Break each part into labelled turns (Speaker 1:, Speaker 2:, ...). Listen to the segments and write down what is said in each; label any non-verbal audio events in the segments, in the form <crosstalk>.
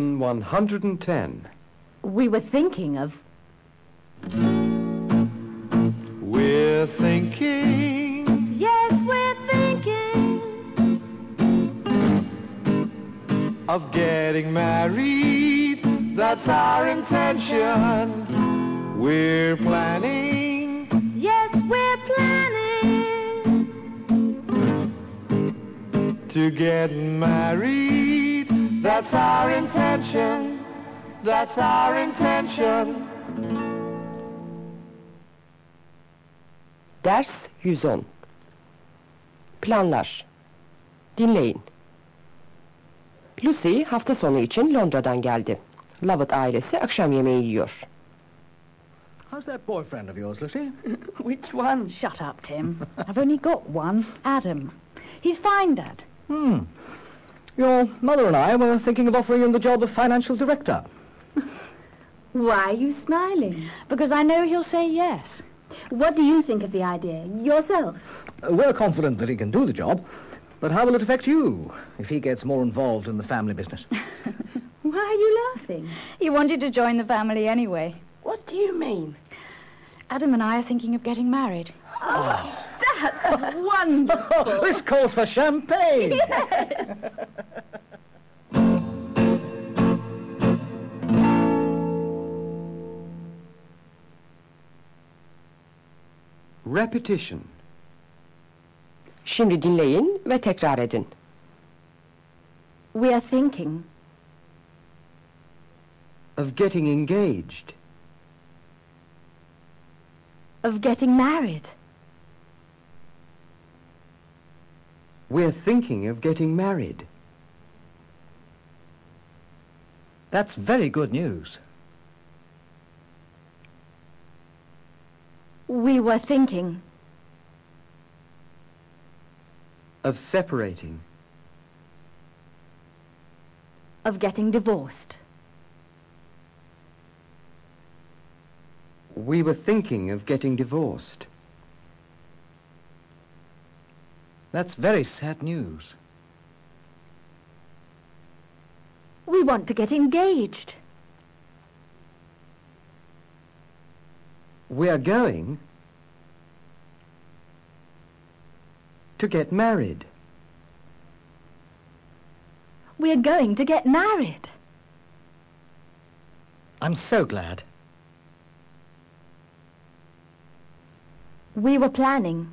Speaker 1: 110.
Speaker 2: We were thinking of...
Speaker 3: We're thinking
Speaker 2: Yes, we're thinking
Speaker 3: of getting married. That's our intention. We're planning
Speaker 2: Yes, we're planning
Speaker 3: to get married. That's our intention. That's our intention.
Speaker 4: Ders 110 Planlar Dinleyin. Lucy hafta sonu için Londra'dan geldi. Lovett ailesi akşam yemeği yiyor.
Speaker 5: How's that boyfriend of yours, Lucy? <laughs>
Speaker 2: Which one? Shut up, Tim. I've only got one. Adam. He's fine, Dad.
Speaker 5: Hmm. Your mother and I were thinking of offering him the job of financial director. <laughs>
Speaker 6: Why are you smiling?
Speaker 2: Because I know he'll say yes.
Speaker 6: What do you think of the idea, yourself?
Speaker 5: Uh, We're confident that he can do the job, but how will it affect you if he gets more involved in the family business? <laughs>
Speaker 6: Why are you laughing?
Speaker 2: He wanted to join the family anyway.
Speaker 6: What do you mean?
Speaker 2: Adam and I are thinking of getting married.
Speaker 6: Oh, That's <laughs> wonderful.
Speaker 5: this calls for champagne!
Speaker 1: Repetition.
Speaker 4: Şimdi dinleyin ve tekrar edin.
Speaker 2: We are thinking.
Speaker 1: Of getting engaged.
Speaker 2: Of getting married.
Speaker 1: We're thinking of getting married.
Speaker 5: That's very good news.
Speaker 2: We were thinking.
Speaker 1: Of separating.
Speaker 2: Of getting divorced.
Speaker 1: We were thinking of getting divorced.
Speaker 5: That's very sad news.
Speaker 2: We want to get engaged.
Speaker 1: We are going to get married.
Speaker 2: We are going to get married.
Speaker 5: I'm so glad.
Speaker 2: We were planning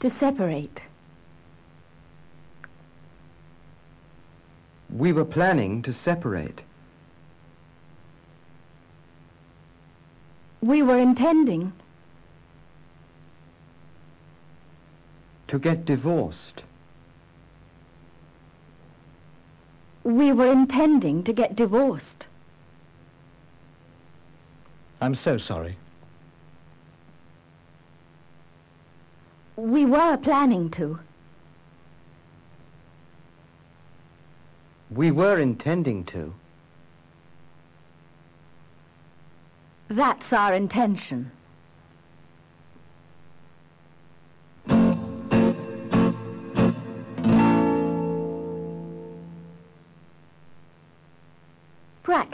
Speaker 2: to separate.
Speaker 1: We were planning to separate.
Speaker 2: We were intending
Speaker 1: To get divorced.
Speaker 2: we were intending to get divorced.
Speaker 5: I'm so sorry.
Speaker 2: We were planning to.
Speaker 1: We were intending to.
Speaker 2: That's our intention.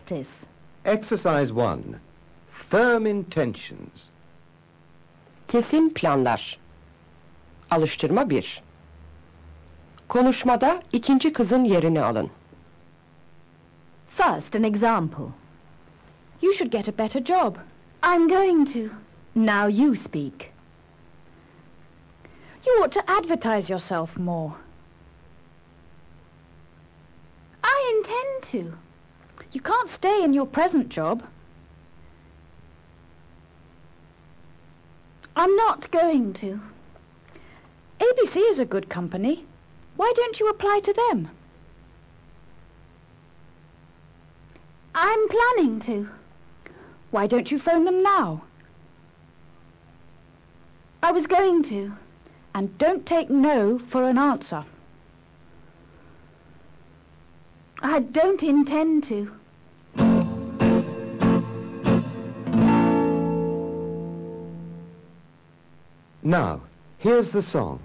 Speaker 2: Practice.
Speaker 1: Exercise 1. Firm intentions.
Speaker 4: Kesin planlar. Alıştırma 1. Konuşmada ikinci kızın yerini alın.
Speaker 2: First, an example.
Speaker 7: You should get a better job.
Speaker 2: I'm going to. Now you speak.
Speaker 7: You ought to advertise yourself more.
Speaker 2: I intend to.
Speaker 7: You can't stay in your present job.
Speaker 2: I'm not going to.
Speaker 7: ABC is a good company. Why don't you apply to them?
Speaker 2: I'm planning to.
Speaker 7: Why don't you phone them now?
Speaker 2: I was going to.
Speaker 7: And don't take no for an answer.
Speaker 2: I don't intend to.
Speaker 1: Now, here's the song.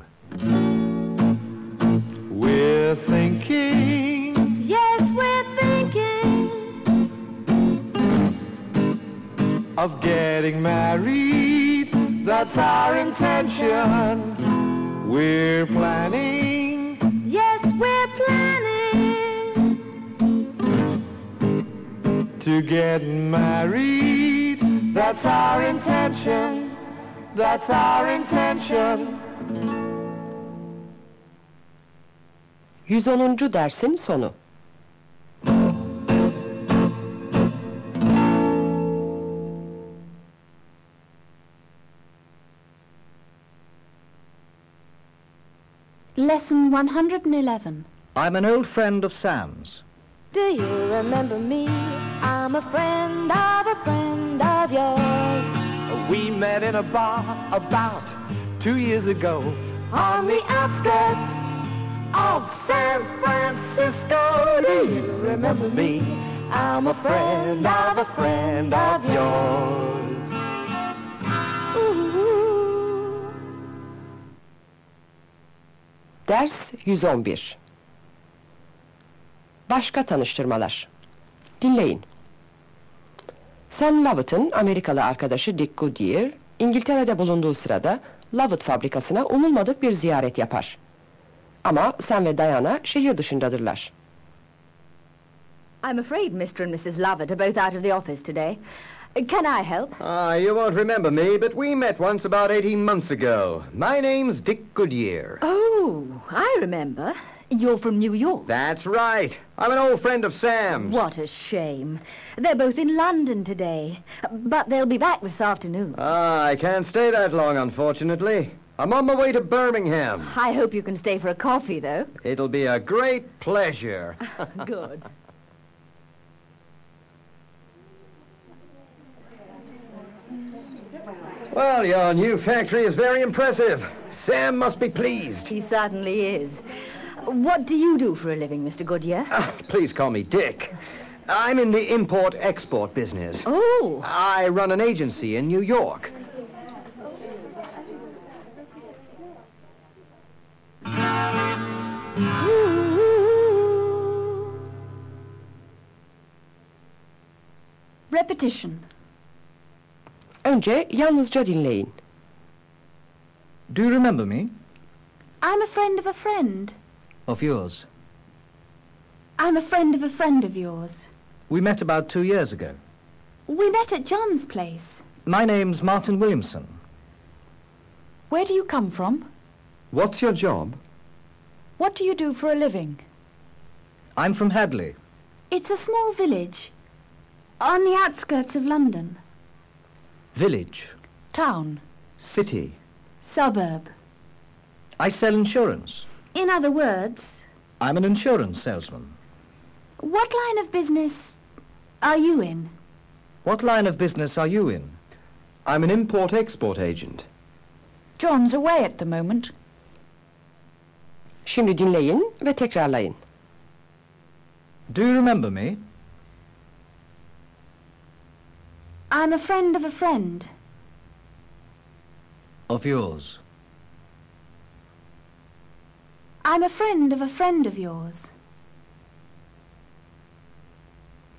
Speaker 3: We're we're thinking
Speaker 6: Yes, we're thinking
Speaker 3: of getting married. That's our intention. We're planning
Speaker 6: Yes, we're planning
Speaker 3: to get married. That's our intention. That's our intention.
Speaker 4: 110. dersin sonu.
Speaker 6: Lesson 111
Speaker 5: I'm an old friend of Sam's.
Speaker 6: Do you remember me? I'm a friend of a friend of yours
Speaker 3: We met in a bar about two years ago
Speaker 6: On the outskirts of San Francisco Do you remember me? I'm a friend of a friend of yours.
Speaker 4: Ders 111. Başka tanıştırmalar. Dinleyin. Sam Lovett'ın Amerikalı arkadaşı Dick Goodyear, İngiltere'de bulunduğu sırada Lovett fabrikasına umulmadık bir ziyaret yapar. Ama Sam ve Diana şehir dışındadırlar.
Speaker 2: I'm afraid Mr. and Mrs. Lovett are both out of the office today. Can I help?
Speaker 1: Ah, you won't remember me, but we met once about 18 months ago. My name's Dick Goodyear.
Speaker 2: Oh, I remember. You're from New York.
Speaker 1: That's right. I'm an old friend of Sam's.
Speaker 2: What a shame. They're both in London today, but they'll be back this afternoon.
Speaker 1: Ah, I can't stay that long, unfortunately. I'm on my way to Birmingham.
Speaker 2: I hope you can stay for a coffee, though.
Speaker 1: It'll be a great pleasure. <laughs> <laughs>
Speaker 2: Good.
Speaker 1: well, your new factory is very impressive. Sam must be pleased.
Speaker 2: He certainly is. What do you do for a living, Mr. Goodyear?
Speaker 1: Ah, please call me Dick. I'm in the import-export business.
Speaker 2: Oh,
Speaker 1: I run an agency in New York.
Speaker 7: Repetition.
Speaker 4: Önce yalnızca dinleyin.
Speaker 5: Do you remember me?
Speaker 6: I'm a friend of a friend
Speaker 5: Of yours.
Speaker 6: I'm a friend of a friend of yours
Speaker 5: We met about two years ago.
Speaker 6: We met at John's place
Speaker 5: My name's Martin Williamson.
Speaker 7: Where do you come from?
Speaker 1: What's your job?
Speaker 7: What do you do for a living?
Speaker 5: I'm from Hadley.
Speaker 6: It's a small village on the outskirts of London.
Speaker 5: Village.
Speaker 7: Town.
Speaker 1: City.
Speaker 6: Suburb.
Speaker 5: I sell insurance.
Speaker 6: In other words,
Speaker 5: I'm an insurance salesman.
Speaker 6: what line of business are you in?
Speaker 5: What line of business are you in?
Speaker 1: I'm an import-export agent.
Speaker 7: John's away at the moment.
Speaker 4: Şimdi dinleyin ve tekrarlayın.
Speaker 5: Do you remember me?
Speaker 6: I'm a friend of a friend.
Speaker 5: Of yours.
Speaker 6: I'm a friend of a friend of yours.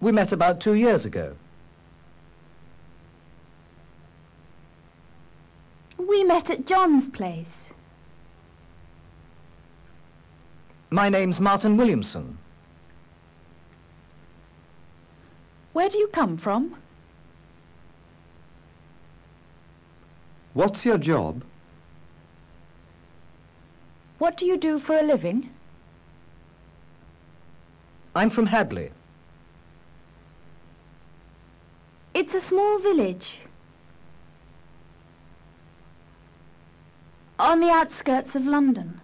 Speaker 5: We met about two years ago.
Speaker 6: We met at John's place.
Speaker 5: My name's Martin Williamson.
Speaker 7: Where do you come from?
Speaker 1: What's your job?
Speaker 7: What do you do for a living?
Speaker 5: I'm from Hadley.
Speaker 6: It's a small village on the outskirts of London.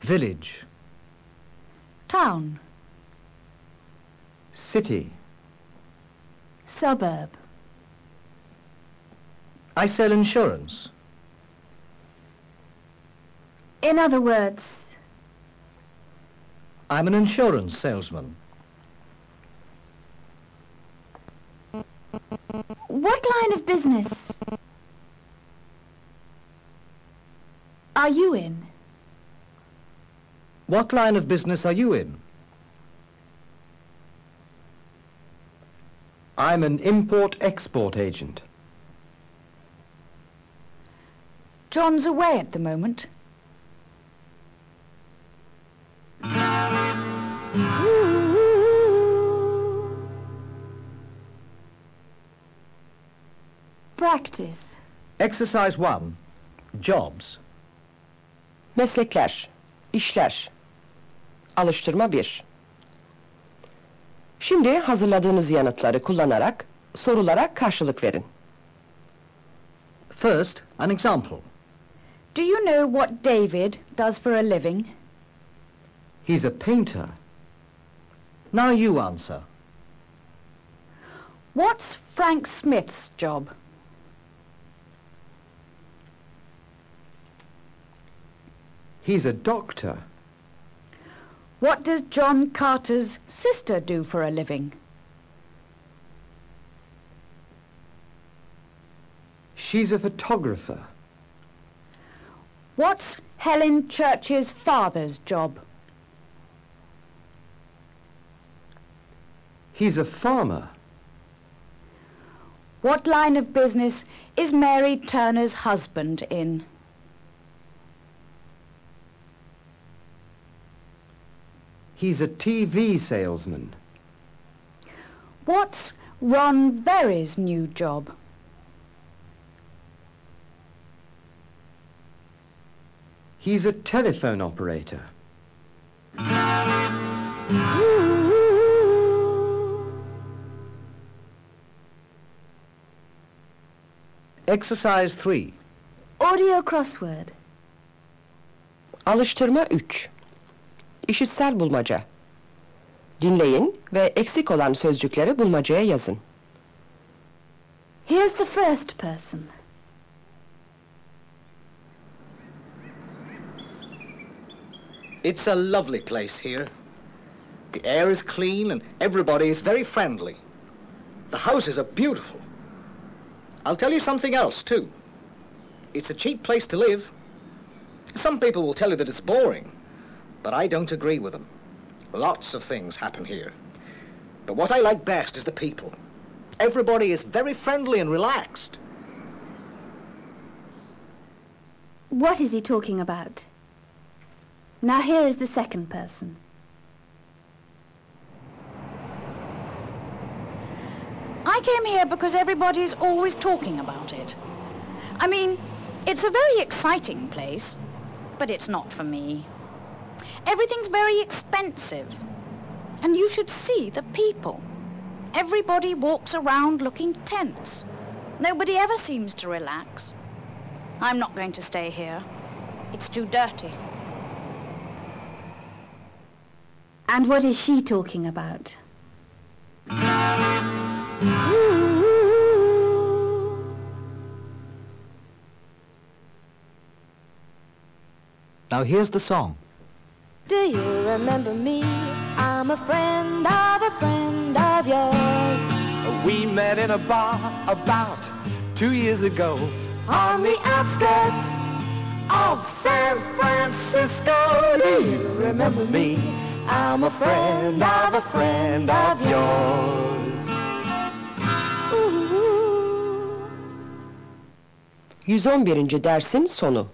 Speaker 5: Village.
Speaker 7: Town.
Speaker 1: City.
Speaker 6: Suburb.
Speaker 5: I sell insurance.
Speaker 6: In other words,
Speaker 5: I'm an insurance salesman.
Speaker 6: what line of business are you in?
Speaker 5: What line of business are you in?
Speaker 1: I'm an import-export agent.
Speaker 7: John's away at the moment.
Speaker 2: Practice.
Speaker 5: Exercise 1. Jobs.
Speaker 4: Meslekler, işler. Alıştırma 1. Şimdi hazırladığınız yanıtları kullanarak sorulara karşılık verin.
Speaker 5: First, an example.
Speaker 7: Do you know what David does for a living?
Speaker 1: He's a painter.
Speaker 5: Now you answer.
Speaker 7: What's Frank Smith's job?
Speaker 1: He's a doctor.
Speaker 7: What does John Carter's sister do for a living?
Speaker 1: She's a photographer.
Speaker 7: What's Helen Church's father's job?
Speaker 1: He's a farmer.
Speaker 7: What line of business is Mary Turner's husband in?
Speaker 1: He's a TV salesman.
Speaker 7: What's Ron Berry's new job?
Speaker 1: He's a telephone operator.
Speaker 5: Exercise 3.
Speaker 2: Audio crossword.
Speaker 4: Alıştırma 3. İşitsel bulmaca. Dinleyin ve eksik olan sözcükleri bulmacaya yazın.
Speaker 2: Here's the first person.
Speaker 5: It's a lovely place here. The air is clean and everybody is very friendly. The houses are beautiful. I'll tell you something else, too. It's a cheap place to live. Some people will tell you that it's boring, but I don't agree with them. Lots of things happen here. But what I like best is the people. Everybody is very friendly and relaxed.
Speaker 2: What is he talking about? Now here is the second person.
Speaker 7: Came here because everybody's always talking about it. I mean, it's a very exciting place, but it's not for me. Everything's very expensive. And you should see the people. Everybody walks around looking tense. Nobody ever seems to relax. I'm not going to stay here. It's too dirty.
Speaker 2: And what is she talking about?
Speaker 5: Now here's the song.
Speaker 6: Do you remember me? I'm a friend of a friend of yours.
Speaker 3: We met in a bar about two years ago.
Speaker 6: On the outskirts of San Francisco. Do you remember me? I'm a friend of a friend of yours.
Speaker 4: 111. dersin sonu.